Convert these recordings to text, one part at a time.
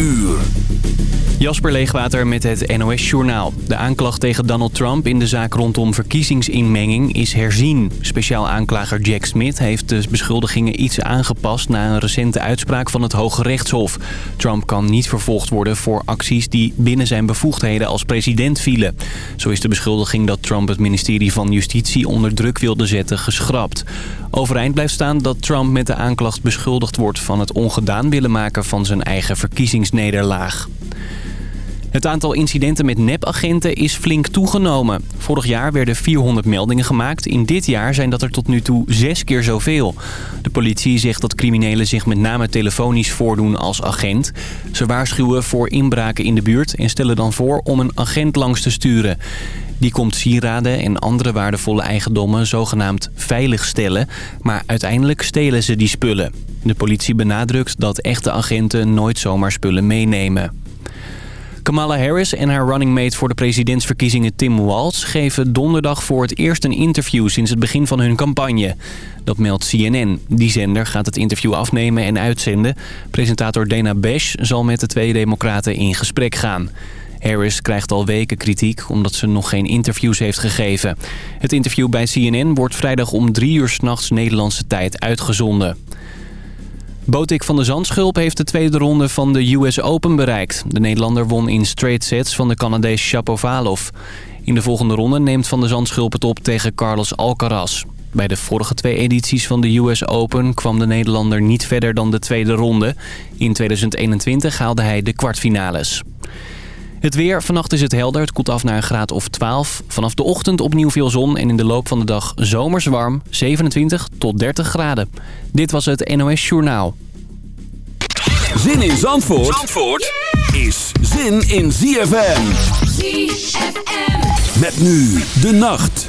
uur. Jasper Leegwater met het NOS Journaal. De aanklacht tegen Donald Trump in de zaak rondom verkiezingsinmenging is herzien. Speciaal aanklager Jack Smith heeft de beschuldigingen iets aangepast... na een recente uitspraak van het Hoge Rechtshof. Trump kan niet vervolgd worden voor acties die binnen zijn bevoegdheden als president vielen. Zo is de beschuldiging dat Trump het ministerie van Justitie onder druk wilde zetten geschrapt. Overeind blijft staan dat Trump met de aanklacht beschuldigd wordt... van het ongedaan willen maken van zijn eigen verkiezingsnederlaag. Het aantal incidenten met nepagenten is flink toegenomen. Vorig jaar werden 400 meldingen gemaakt. In dit jaar zijn dat er tot nu toe zes keer zoveel. De politie zegt dat criminelen zich met name telefonisch voordoen als agent. Ze waarschuwen voor inbraken in de buurt en stellen dan voor om een agent langs te sturen. Die komt sieraden en andere waardevolle eigendommen zogenaamd veilig stellen. Maar uiteindelijk stelen ze die spullen. De politie benadrukt dat echte agenten nooit zomaar spullen meenemen. Kamala Harris en haar running mate voor de presidentsverkiezingen Tim Walz... geven donderdag voor het eerst een interview sinds het begin van hun campagne. Dat meldt CNN. Die zender gaat het interview afnemen en uitzenden. Presentator Dana Bash zal met de twee democraten in gesprek gaan. Harris krijgt al weken kritiek omdat ze nog geen interviews heeft gegeven. Het interview bij CNN wordt vrijdag om drie uur s'nachts Nederlandse tijd uitgezonden. Botik van de Zandschulp heeft de tweede ronde van de US Open bereikt. De Nederlander won in straight sets van de Canadees Shapovalov. In de volgende ronde neemt Van de Zandschulp het op tegen Carlos Alcaraz. Bij de vorige twee edities van de US Open kwam de Nederlander niet verder dan de tweede ronde. In 2021 haalde hij de kwartfinales. Het weer. Vannacht is het helder. Het koelt af naar een graad of 12. Vanaf de ochtend opnieuw veel zon en in de loop van de dag zomers warm. 27 tot 30 graden. Dit was het NOS Journaal. Zin in Zandvoort, Zandvoort is zin in ZFM. ZFM. Met nu de nacht.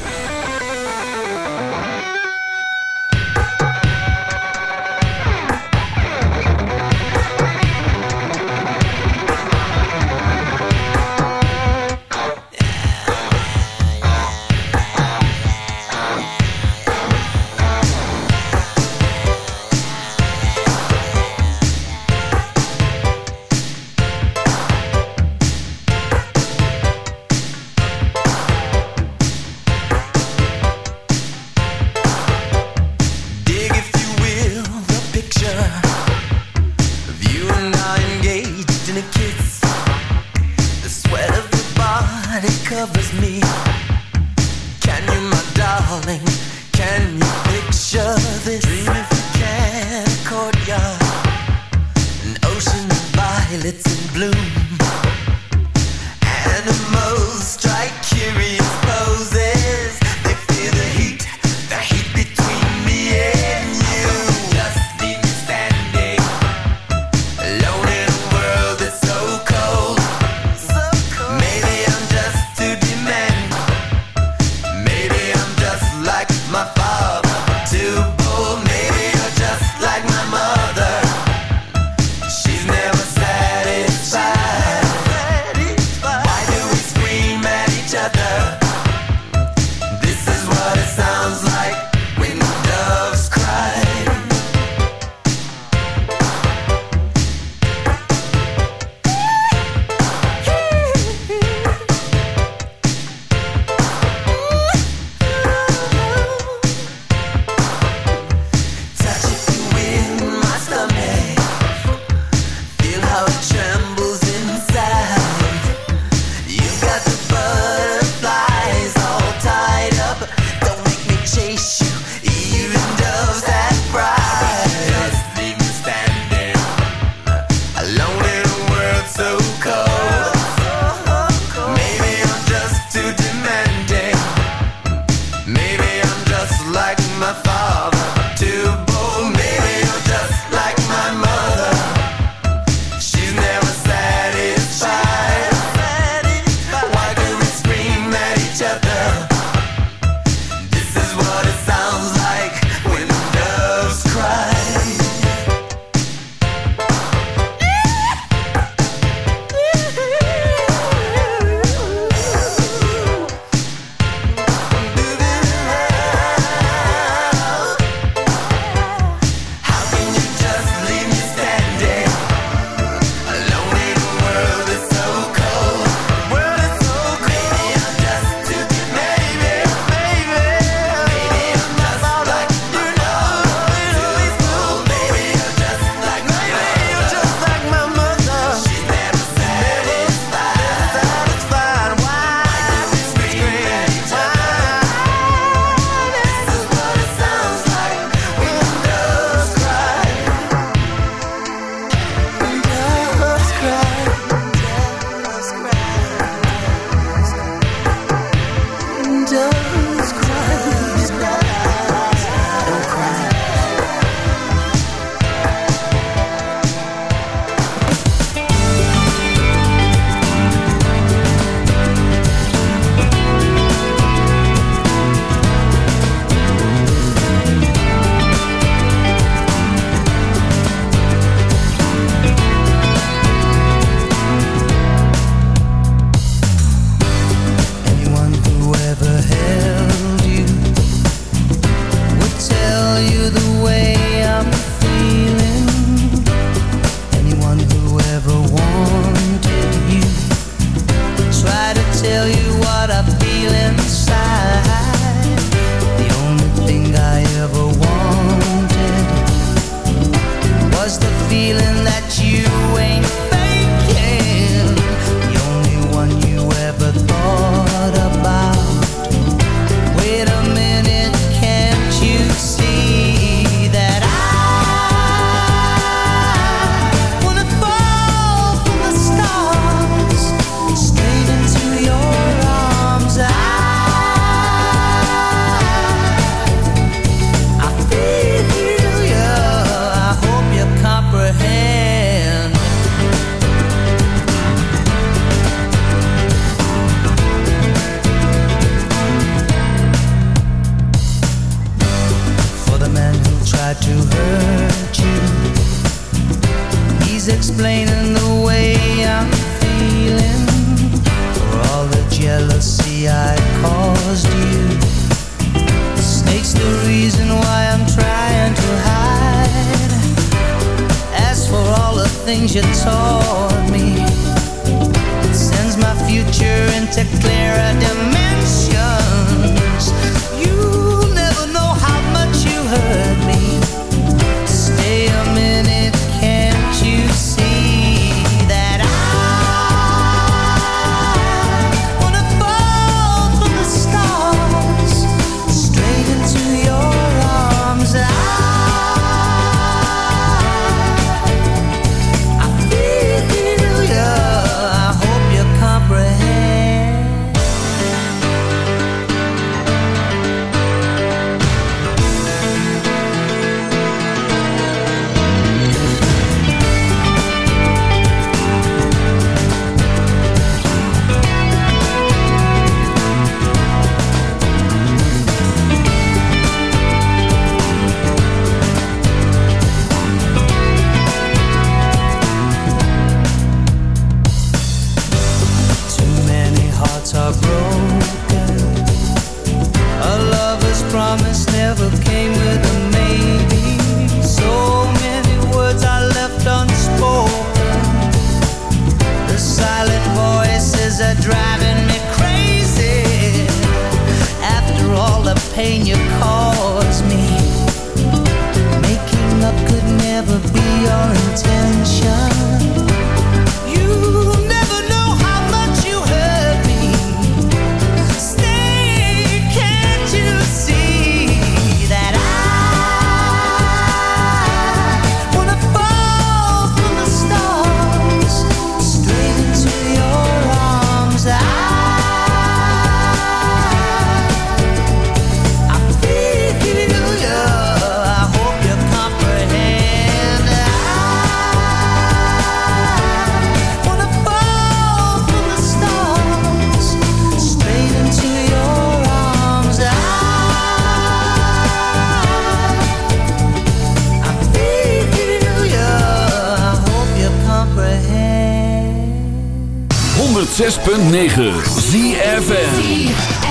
106.9 ZFN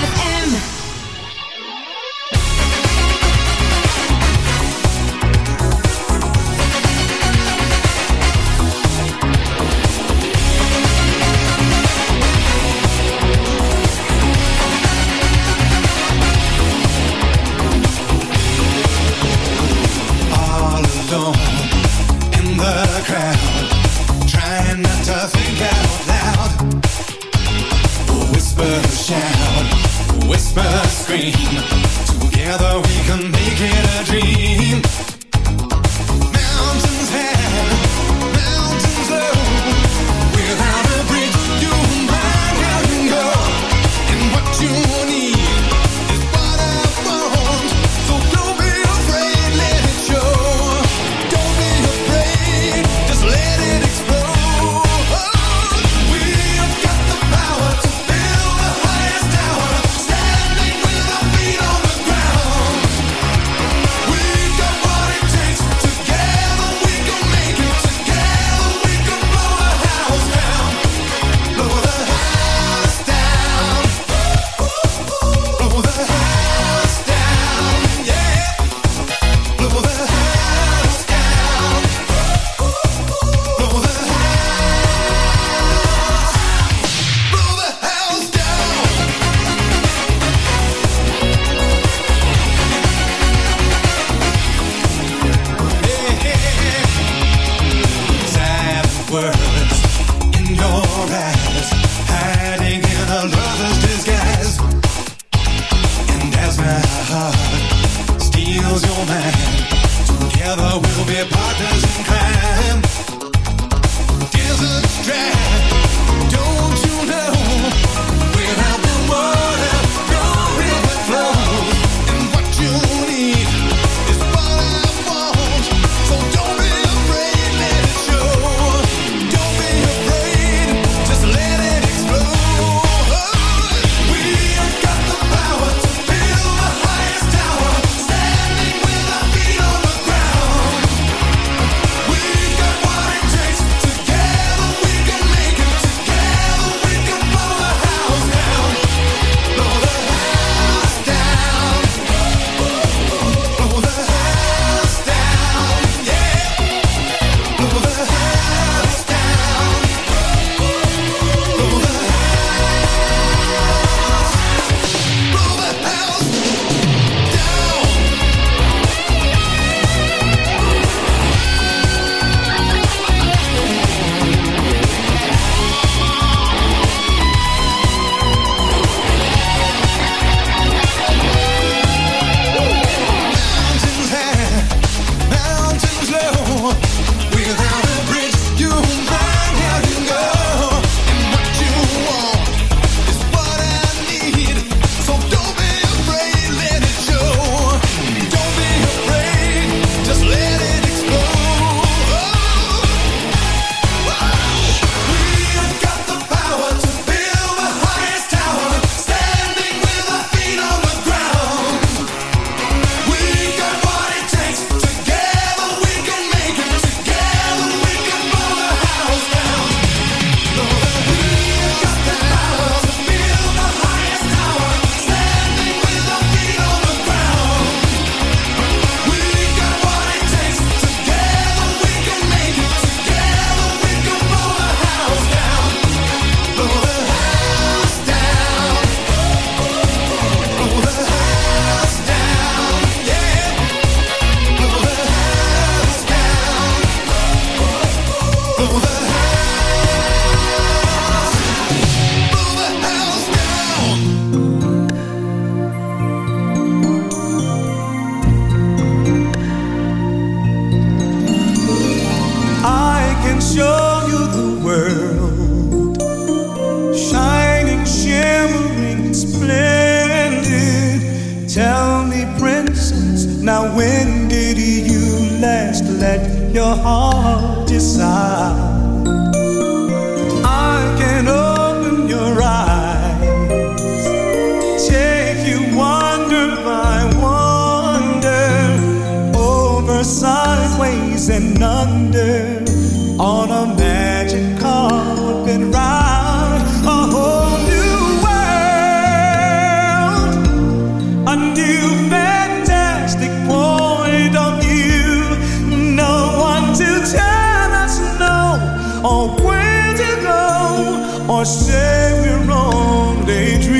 or say we're only dreaming.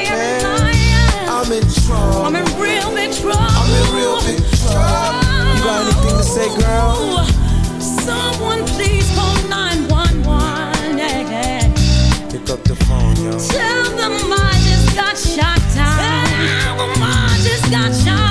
say, girl? Someone please call 911. Pick up the phone, yo. Tell them I just got shot down. Tell them I just got shot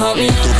call me.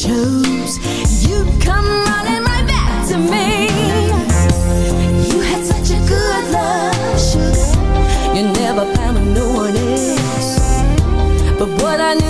chose. You'd come running right back to me. You had such a good love, sugar. You never found with no one else But what I knew